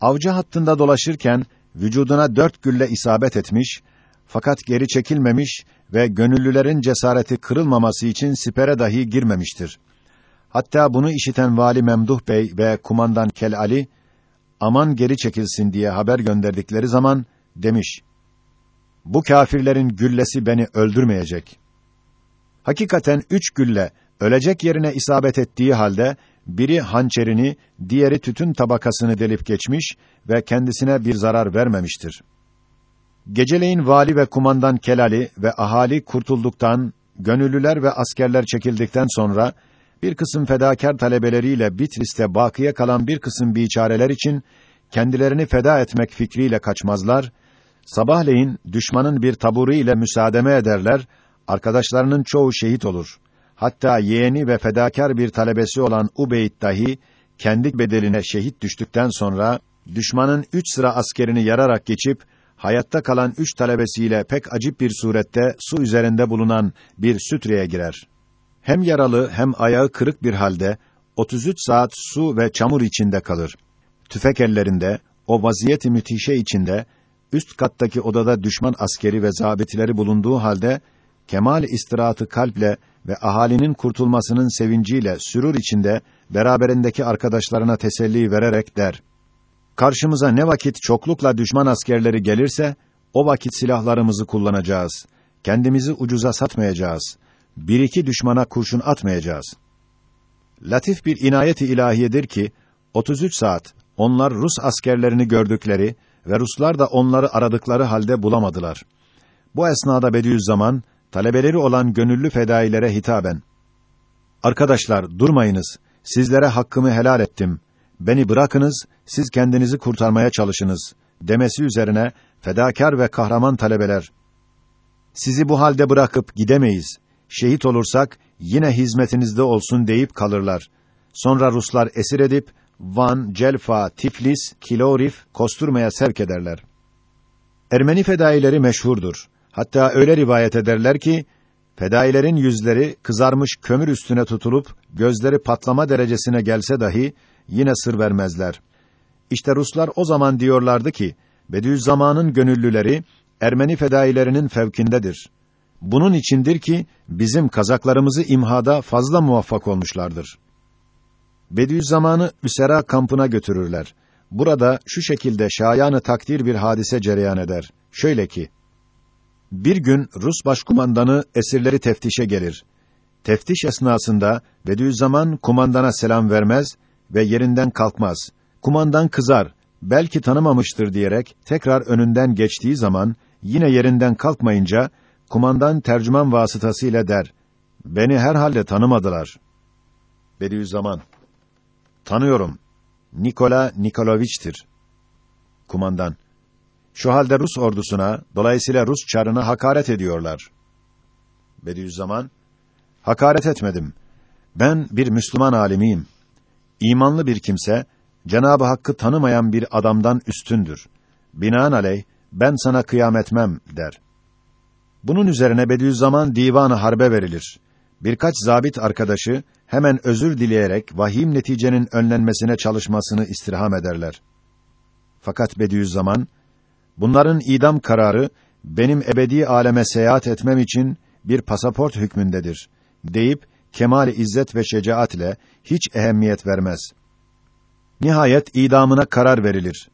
Avcı hattında dolaşırken vücuduna dört gülle isabet etmiş fakat geri çekilmemiş ve gönüllülerin cesareti kırılmaması için sipere dahi girmemiştir. Hatta bunu işiten Vali Memduh Bey ve kumandan Kel Ali aman geri çekilsin diye haber gönderdikleri zaman demiş: Bu kâfirlerin güllesi beni öldürmeyecek. Hakikaten üç gülle ölecek yerine isabet ettiği halde biri hançerini, diğeri tütün tabakasını delip geçmiş ve kendisine bir zarar vermemiştir. Geceleyin vali ve kumandan Kelali ve ahali kurtulduktan, gönüllüler ve askerler çekildikten sonra bir kısım fedakar talebeleriyle Bitlis'te bakiye kalan bir kısım biçareler için kendilerini feda etmek fikriyle kaçmazlar. Sabahleyin düşmanın bir taburu ile müsaademe ederler. Arkadaşlarının çoğu şehit olur. Hatta yeğeni ve fedakar bir talebesi olan Ubeyd dahi kendi bedeline şehit düştükten sonra düşmanın üç sıra askerini yararak geçip hayatta kalan üç talebesiyle pek acip bir surette su üzerinde bulunan bir sütreye girer. Hem yaralı hem ayağı kırık bir halde 33 saat su ve çamur içinde kalır. Tüfek ellerinde, o vaziyeti müthişe içinde, üst kattaki odada düşman askeri ve zabitleri bulunduğu halde, kemal istirahatı kalple ve ahalinin kurtulmasının sevinciyle sürur içinde beraberindeki arkadaşlarına teselli vererek der: Karşımıza ne vakit çoklukla düşman askerleri gelirse o vakit silahlarımızı kullanacağız. Kendimizi ucuza satmayacağız. Bir iki düşmana kurşun atmayacağız. Latif bir inayeti ilahiyedir ki 33 saat onlar Rus askerlerini gördükleri ve Ruslar da onları aradıkları halde bulamadılar. Bu esnada Bediüzzaman talebeleri olan gönüllü fedailere hitaben Arkadaşlar durmayınız. Sizlere hakkımı helal ettim. Beni bırakınız, siz kendinizi kurtarmaya çalışınız demesi üzerine fedakar ve kahraman talebeler sizi bu halde bırakıp gidemeyiz. Şehit olursak yine hizmetinizde olsun deyip kalırlar. Sonra Ruslar esir edip Van, Celfa, Tiflis, Kilorif, Kosturma'ya sevk ederler. Ermeni fedaileri meşhurdur. Hatta öyle rivayet ederler ki fedailerin yüzleri kızarmış kömür üstüne tutulup gözleri patlama derecesine gelse dahi yine sır vermezler. İşte Ruslar o zaman diyorlardı ki Bediüzzaman'ın gönüllüleri Ermeni fedailerinin fevkindedir. Bunun içindir ki bizim kazaklarımızı imhada fazla muvaffak olmuşlardır. Bediüzzaman'ı Üsera kampına götürürler. Burada şu şekilde şayanı takdir bir hadise cereyan eder. Şöyle ki, bir gün Rus başkumandanı esirleri teftişe gelir. Teftiş esnasında Bediüzzaman kumandana selam vermez ve yerinden kalkmaz. Kumandan kızar, belki tanımamıştır diyerek tekrar önünden geçtiği zaman yine yerinden kalkmayınca kumandan tercüman vasıtasıyla der: "Beni herhalde tanımadılar." Bediüzzaman: "Tanıyorum. Nikola Nikoloviç'tir." Kumandan: "Şu halde Rus ordusuna, dolayısıyla Rus çarına hakaret ediyorlar." Bediüzzaman: "Hakaret etmedim. Ben bir Müslüman alimiyim. İmanlı bir kimse Cenabı Hakk'ı tanımayan bir adamdan üstündür. Binaenaleyh ben sana kıyam etmem der. Bunun üzerine Bediüzzaman divanı harbe verilir. Birkaç zabit arkadaşı hemen özür dileyerek vahim neticenin önlenmesine çalışmasını istirham ederler. Fakat Bediüzzaman bunların idam kararı benim ebedi aleme seyahat etmem için bir pasaport hükmündedir deyip kemal izzet ve şecaatle hiç ehemmiyet vermez. Nihayet idamına karar verilir.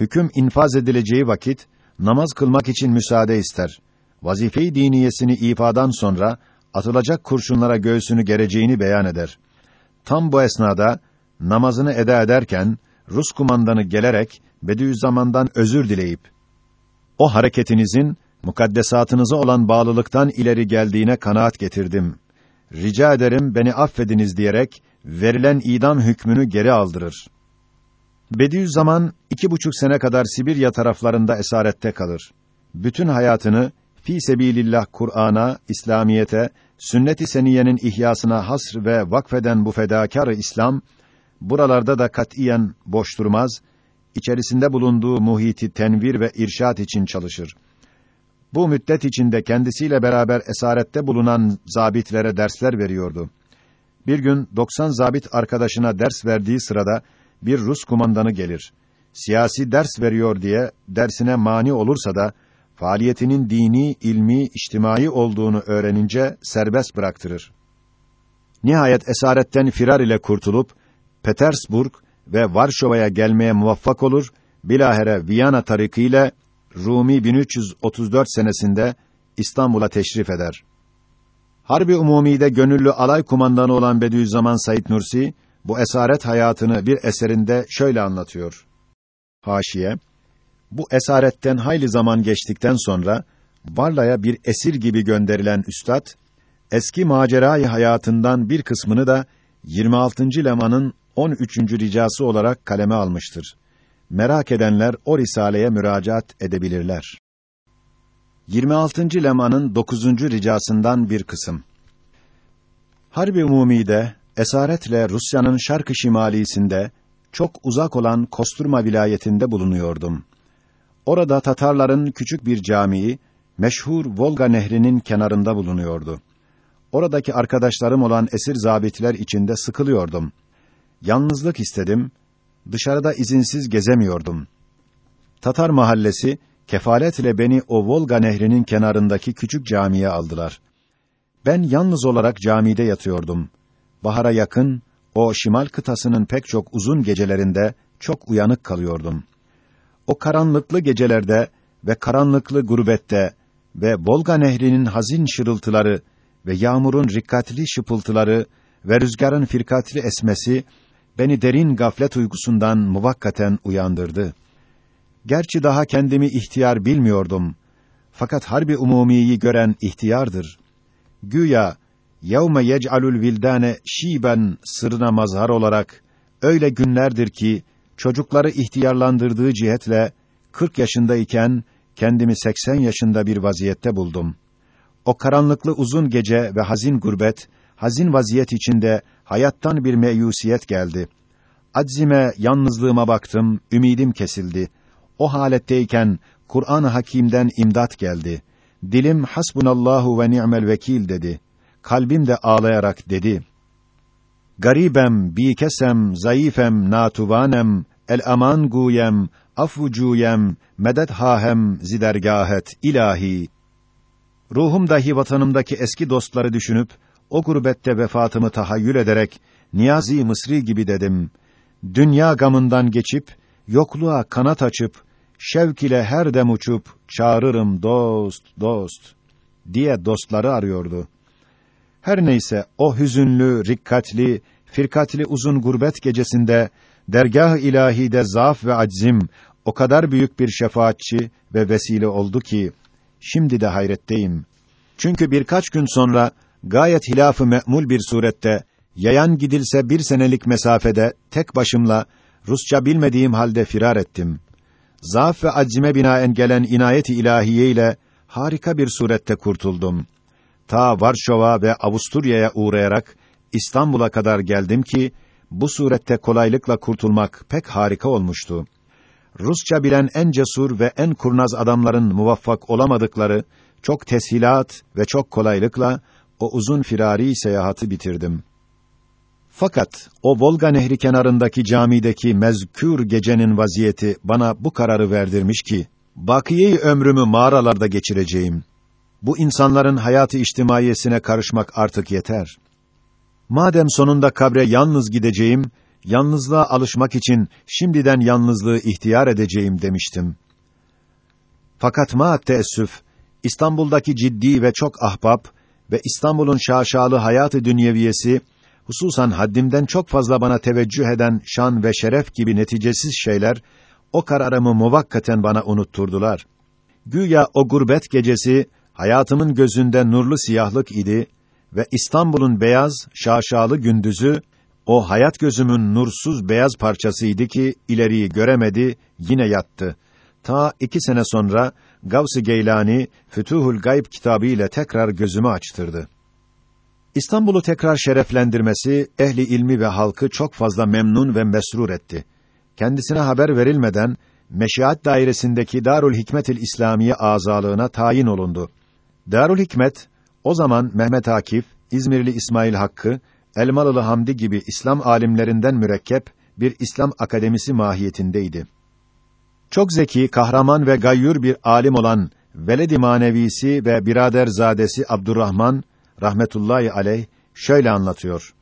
Hüküm infaz edileceği vakit namaz kılmak için müsaade ister. Vazife-i diniyesini ifadan sonra atılacak kurşunlara göğsünü gereceğini beyan eder. Tam bu esnada namazını eda ederken Rus kumandanı gelerek Bediüzzaman'dan özür dileyip o hareketinizin mukaddesatınıza olan bağlılıktan ileri geldiğine kanaat getirdim. Rica ederim beni affediniz diyerek verilen idam hükmünü geri aldırır. Bediüzzaman iki buçuk sene kadar Sibirya taraflarında esarette kalır. Bütün hayatını fi sebilillah Kur'an'a, İslamiyete, sünnet-i seniyenin ihyasına hasr ve vakfeden bu fedakar İslam buralarda da katiyen boş durmaz, içerisinde bulunduğu muhiti tenvir ve irşat için çalışır. Bu müddet içinde kendisiyle beraber esarette bulunan zabitlere dersler veriyordu. Bir gün 90 zabit arkadaşına ders verdiği sırada bir Rus kumandanı gelir. siyasi ders veriyor diye dersine mani olursa da faaliyetinin dini, ilmi, içtimai olduğunu öğrenince serbest bıraktırır. Nihayet esaretten firar ile kurtulup Petersburg ve Varşova'ya gelmeye muvaffak olur. Bilahere Viyana tarikiyle Rumi 1334 senesinde İstanbul'a teşrif eder. Harbi Umumi'de gönüllü alay kumandanı olan Bediüzzaman Said Nursi bu esaret hayatını bir eserinde şöyle anlatıyor. Haşiye Bu esaretten hayli zaman geçtikten sonra Barla'ya bir esir gibi gönderilen üstad eski macerayı hayatından bir kısmını da 26. lemanın 13. ricası olarak kaleme almıştır. Merak edenler o risaleye müracaat edebilirler. 26. lemanın 9. ricasından bir kısım. Harbi Umumi'de esaretle Rusya'nın şarkı şimalisinde çok uzak olan Kosturma vilayetinde bulunuyordum. Orada Tatarların küçük bir camii meşhur Volga Nehri'nin kenarında bulunuyordu. Oradaki arkadaşlarım olan esir zabitler içinde sıkılıyordum. Yalnızlık istedim. Dışarıda izinsiz gezemiyordum. Tatar mahallesi kefaletle beni o Volga Nehri'nin kenarındaki küçük camiye aldılar. Ben yalnız olarak camide yatıyordum. Bahara yakın o şimal kıtasının pek çok uzun gecelerinde çok uyanık kalıyordum. O karanlıklı gecelerde ve karanlıklı gurbette ve Volga Nehri'nin hazin şırıltıları ve yağmurun rikkatli şıpıltıları ve rüzgarın firkatli esmesi beni derin gaflet uykusundan muvakkaten uyandırdı. Gerçi daha kendimi ihtiyar bilmiyordum. Fakat harbi umumiyi gören ihtiyardır. Güya yevme yec'alul vildane şiben sırrına mazhar olarak öyle günlerdir ki çocukları ihtiyarlandırdığı cihetle 40 yaşındayken kendimi 80 yaşında bir vaziyette buldum. O karanlıklı uzun gece ve hazin gurbet, hazin vaziyet içinde hayattan bir meyusiyet geldi. Aczime, yalnızlığıma baktım, ümidim kesildi. O haletteyken Kur'an-ı Hakîm'den imdat geldi. Dilim hasbunallahu ve ni'mel vekil dedi. Kalbim de ağlayarak dedi. Garibem, bikesem, zayıfem, natuvanem, el aman guyem, afvucuyem, medet hahem, zidergahet, ilahi. Ruhum dahi vatanımdaki eski dostları düşünüp, o gurbette vefatımı tahayyül ederek, Niyazi Mısri gibi dedim. Dünya gamından geçip, yokluğa kanat açıp, şevk ile her dem uçup, çağırırım dost, dost, diye dostları arıyordu. Her neyse, o hüzünlü, rikkatli, firkatli uzun gurbet gecesinde, dergah-ı ilahide zaaf ve aczim, o kadar büyük bir şefaatçi ve vesile oldu ki, şimdi de hayretteyim. Çünkü birkaç gün sonra, gayet hilafı me'mul bir surette, yayan gidilse bir senelik mesafede, tek başımla, Rusça bilmediğim halde firar ettim. Zaaf ve aczime binaen gelen inayet-i ilahiye ile, harika bir surette kurtuldum. Ta Varşova ve Avusturya'ya uğrayarak, İstanbul'a kadar geldim ki, bu surette kolaylıkla kurtulmak pek harika olmuştu. Rusça bilen en cesur ve en kurnaz adamların muvaffak olamadıkları çok teshilat ve çok kolaylıkla o uzun firari seyahati bitirdim. Fakat o Volga Nehri kenarındaki camideki mezkür gecenin vaziyeti bana bu kararı verdirmiş ki bakiyeyi ömrümü mağaralarda geçireceğim. Bu insanların hayatı içtimaiyesine karışmak artık yeter. Madem sonunda kabre yalnız gideceğim, yalnızlığa alışmak için şimdiden yalnızlığı ihtiyar edeceğim demiştim. Fakat ma teessüf, İstanbul'daki ciddi ve çok ahbap ve İstanbul'un şaşalı hayatı dünyeviyesi, hususan haddimden çok fazla bana teveccüh eden şan ve şeref gibi neticesiz şeyler, o kararımı muvakkaten bana unutturdular. Güya o gurbet gecesi, hayatımın gözünde nurlu siyahlık idi ve İstanbul'un beyaz, şaşalı gündüzü, o hayat gözümün nursuz beyaz parçasıydı ki, ileriyi göremedi, yine yattı. Ta iki sene sonra, Gavs-ı Geylani, Fütuhul Gayb kitabı ile tekrar gözümü açtırdı. İstanbul'u tekrar şereflendirmesi, ehli ilmi ve halkı çok fazla memnun ve mesrur etti. Kendisine haber verilmeden, Meşiat dairesindeki Darül Hikmetil İslamiye azalığına tayin olundu. Darül Hikmet, o zaman Mehmet Akif, İzmirli İsmail Hakkı, Elmalılı Hamdi gibi İslam alimlerinden mürekkep bir İslam akademisi mahiyetindeydi. Çok zeki, kahraman ve gayyur bir alim olan veledi manevisi ve biraderzadesi Abdurrahman rahmetullahi aleyh şöyle anlatıyor.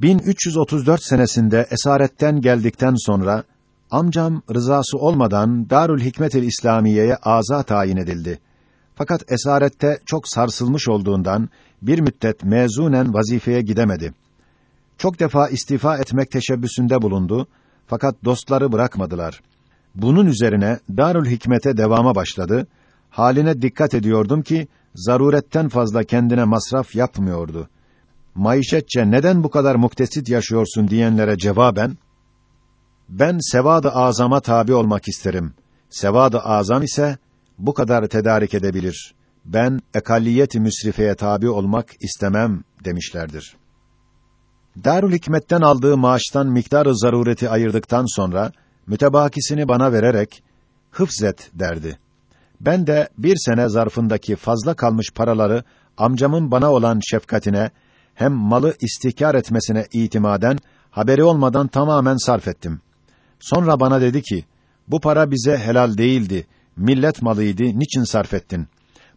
1334 senesinde esaretten geldikten sonra amcam rızası olmadan Darül Hikmetil İslamiye'ye aza tayin edildi. Fakat esarette çok sarsılmış olduğundan bir müddet mezunen vazifeye gidemedi. Çok defa istifa etmek teşebbüsünde bulundu fakat dostları bırakmadılar. Bunun üzerine Darül Hikmet'e devama başladı. Haline dikkat ediyordum ki zaruretten fazla kendine masraf yapmıyordu. Maişetçe neden bu kadar muktesit yaşıyorsun diyenlere cevaben ben sevad-ı azama tabi olmak isterim. Sevad-ı azam ise bu kadar tedarik edebilir. Ben ekalliyet-i müsrifeye tabi olmak istemem demişlerdir. Darül Hikmet'ten aldığı maaştan miktarı zarureti ayırdıktan sonra mütebakisini bana vererek hıfzet derdi. Ben de bir sene zarfındaki fazla kalmış paraları amcamın bana olan şefkatine hem malı istihkar etmesine itimaden haberi olmadan tamamen sarf ettim. Sonra bana dedi ki, bu para bize helal değildi, millet malıydı, niçin sarf ettin?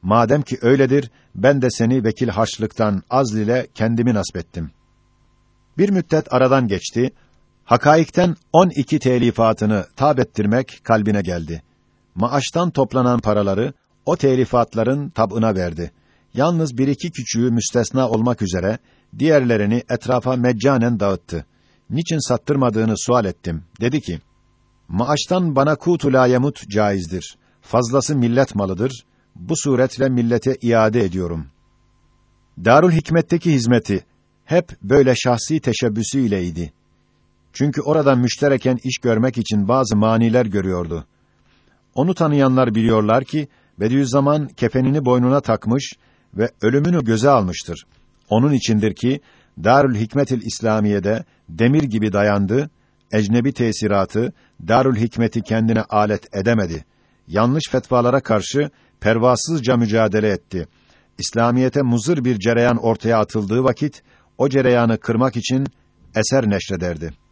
Madem ki öyledir, ben de seni vekil harçlıktan azl ile kendimi nasbettim. Bir müddet aradan geçti, hakaikten on iki telifatını tab ettirmek kalbine geldi. Maaştan toplanan paraları, o telifatların tabına verdi. Yalnız bir iki küçüğü müstesna olmak üzere, diğerlerini etrafa meccanen dağıttı niçin sattırmadığını sual ettim. Dedi ki, maaştan bana kutu la yemut caizdir. Fazlası millet malıdır. Bu suretle millete iade ediyorum. Darül Hikmet'teki hizmeti hep böyle şahsi teşebbüsü ileydi. Çünkü orada müştereken iş görmek için bazı maniler görüyordu. Onu tanıyanlar biliyorlar ki Bediüzzaman kefenini boynuna takmış ve ölümünü göze almıştır. Onun içindir ki Darül Hikmetil İslamiye'de demir gibi dayandı, ecnebi tesiratı Darül Hikmet'i kendine alet edemedi. Yanlış fetvalara karşı pervasızca mücadele etti. İslamiyete muzır bir cereyan ortaya atıldığı vakit o cereyanı kırmak için eser neşrederdi.